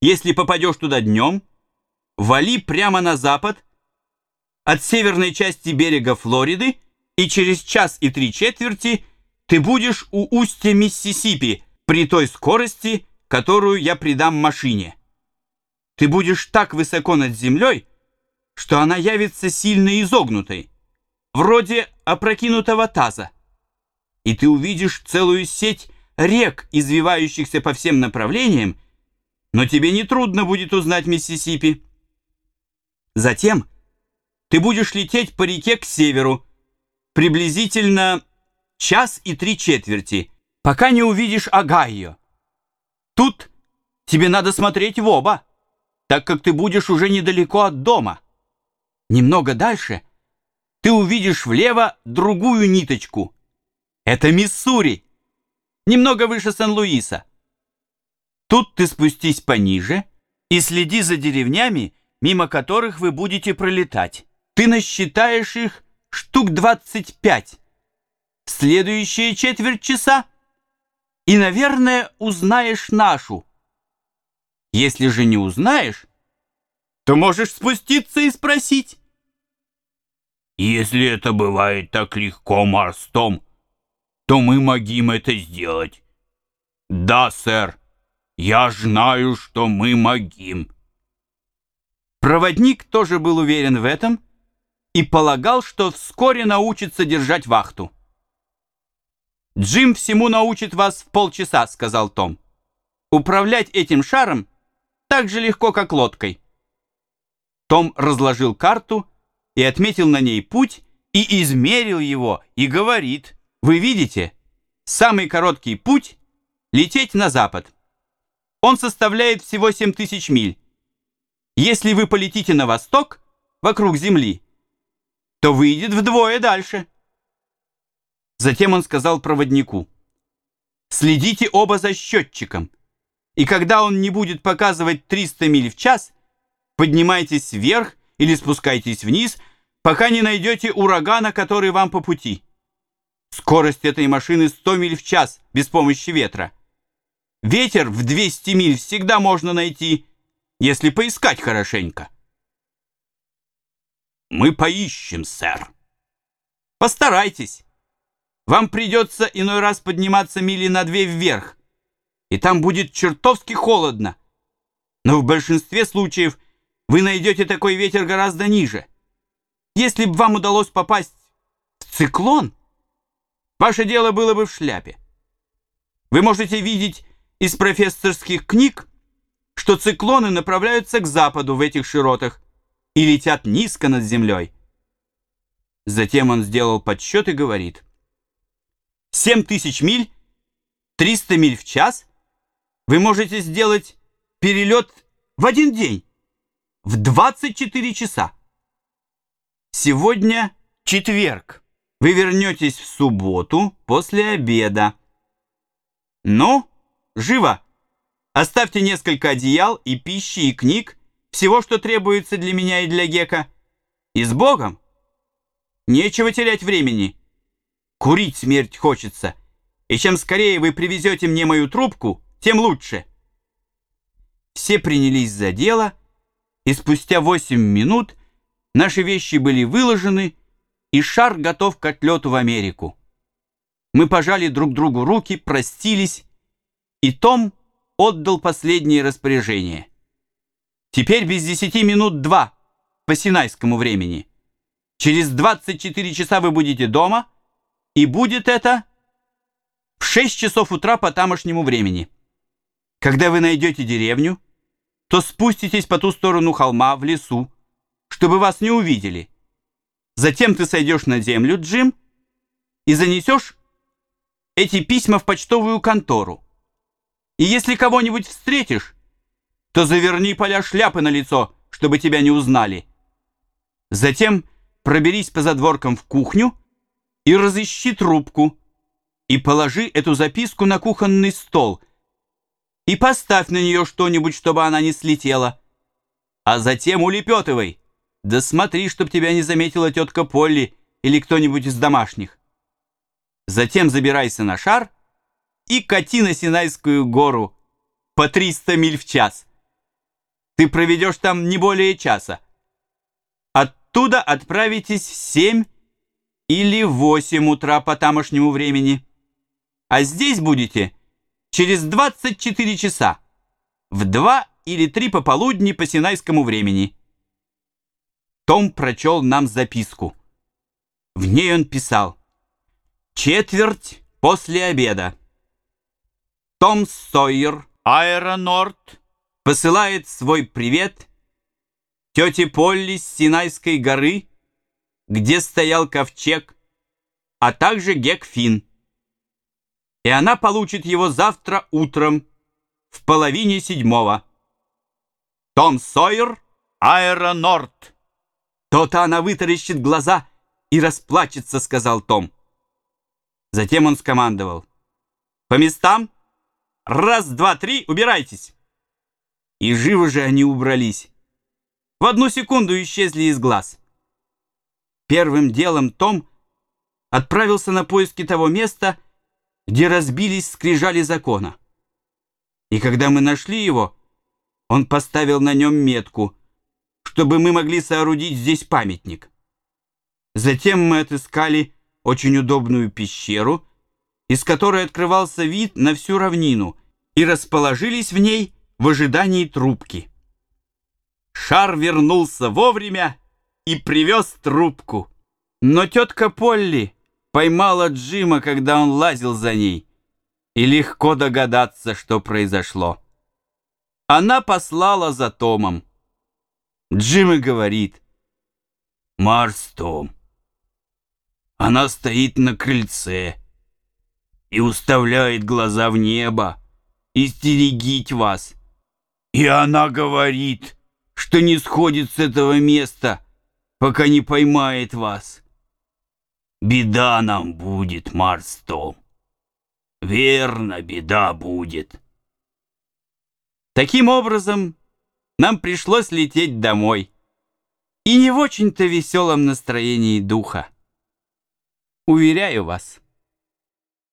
Если попадешь туда днем, вали прямо на запад от северной части берега Флориды, и через час и три четверти ты будешь у устья Миссисипи при той скорости, которую я придам машине. Ты будешь так высоко над землей, что она явится сильно изогнутой, вроде опрокинутого таза. И ты увидишь целую сеть рек, извивающихся по всем направлениям, но тебе не трудно будет узнать Миссисипи. Затем ты будешь лететь по реке к северу, приблизительно час и три четверти, пока не увидишь Огайо. Тут тебе надо смотреть в оба, так как ты будешь уже недалеко от дома. Немного дальше ты увидишь влево другую ниточку. Это Миссури, немного выше Сан-Луиса. Тут ты спустись пониже и следи за деревнями, мимо которых вы будете пролетать. Ты насчитаешь их штук 25. Следующие четверть часа и, наверное, узнаешь нашу. Если же не узнаешь, то можешь спуститься и спросить. Если это бывает так легко морстом, то мы могим это сделать. Да, сэр, я знаю, что мы могим. Проводник тоже был уверен в этом и полагал, что вскоре научится держать вахту. «Джим всему научит вас в полчаса», — сказал Том. «Управлять этим шаром так же легко, как лодкой». Том разложил карту и отметил на ней путь, и измерил его, и говорит, «Вы видите, самый короткий путь — лететь на запад. Он составляет всего 7 тысяч миль. Если вы полетите на восток, вокруг Земли, то выйдет вдвое дальше». Затем он сказал проводнику, «Следите оба за счетчиком, и когда он не будет показывать 300 миль в час, поднимайтесь вверх или спускайтесь вниз, пока не найдете урагана, который вам по пути. Скорость этой машины 100 миль в час без помощи ветра. Ветер в 200 миль всегда можно найти, если поискать хорошенько. Мы поищем, сэр. Постарайтесь. Вам придется иной раз подниматься мили на две вверх, и там будет чертовски холодно. Но в большинстве случаев вы найдете такой ветер гораздо ниже. Если бы вам удалось попасть в циклон, ваше дело было бы в шляпе. Вы можете видеть из профессорских книг, что циклоны направляются к западу в этих широтах и летят низко над землей. Затем он сделал подсчет и говорит, «Семь тысяч миль, 300 миль в час вы можете сделать перелет в один день в 24 часа. Сегодня четверг. Вы вернетесь в субботу после обеда. Ну, живо! Оставьте несколько одеял и пищи, и книг, всего, что требуется для меня и для Гека. И с Богом! Нечего терять времени. Курить смерть хочется. И чем скорее вы привезете мне мою трубку, тем лучше. Все принялись за дело, и спустя восемь минут наши вещи были выложены, и шар готов к отлету в Америку. Мы пожали друг другу руки, простились, и Том отдал последнее распоряжение. Теперь без десяти минут два по синайскому времени. Через 24 часа вы будете дома, и будет это в 6 часов утра по тамошнему времени. Когда вы найдете деревню, то спуститесь по ту сторону холма в лесу, чтобы вас не увидели. Затем ты сойдешь на землю, Джим, и занесешь эти письма в почтовую контору. И если кого-нибудь встретишь, то заверни поля шляпы на лицо, чтобы тебя не узнали. Затем проберись по задворкам в кухню и разыщи трубку, и положи эту записку на кухонный стол, и поставь на нее что-нибудь, чтобы она не слетела. А затем улепетывай. Да смотри, чтоб тебя не заметила тетка Полли или кто-нибудь из домашних. Затем забирайся на шар и кати на Синайскую гору по 300 миль в час. Ты проведешь там не более часа. Оттуда отправитесь в семь или в восемь утра по тамошнему времени. А здесь будете через 24 часа, в два или три пополудни по синайскому времени. Том прочел нам записку. В ней он писал «Четверть после обеда». Том Сойер, Аэронорд, посылает свой привет тете Полли с Синайской горы, где стоял ковчег, а также Гекфин. И она получит его завтра утром в половине седьмого. Том Сойер, Аэронорд. То-то она вытаращит глаза и расплачется, сказал Том. Затем он скомандовал. По местам? Раз, два, три, убирайтесь. И живо же они убрались. В одну секунду исчезли из глаз. Первым делом Том отправился на поиски того места, где разбились скрижали закона. И когда мы нашли его, он поставил на нем метку, чтобы мы могли соорудить здесь памятник. Затем мы отыскали очень удобную пещеру, из которой открывался вид на всю равнину, и расположились в ней в ожидании трубки. Шар вернулся вовремя и привез трубку. Но тетка Полли поймала Джима, когда он лазил за ней, и легко догадаться, что произошло. Она послала за Томом. Джим и говорит, «Марс, Том, она стоит на крыльце и уставляет глаза в небо, истерегить вас. И она говорит, что не сходит с этого места, пока не поймает вас. Беда нам будет, Марстом. Верно, беда будет. Таким образом, нам пришлось лететь домой. И не в очень-то веселом настроении духа. Уверяю вас.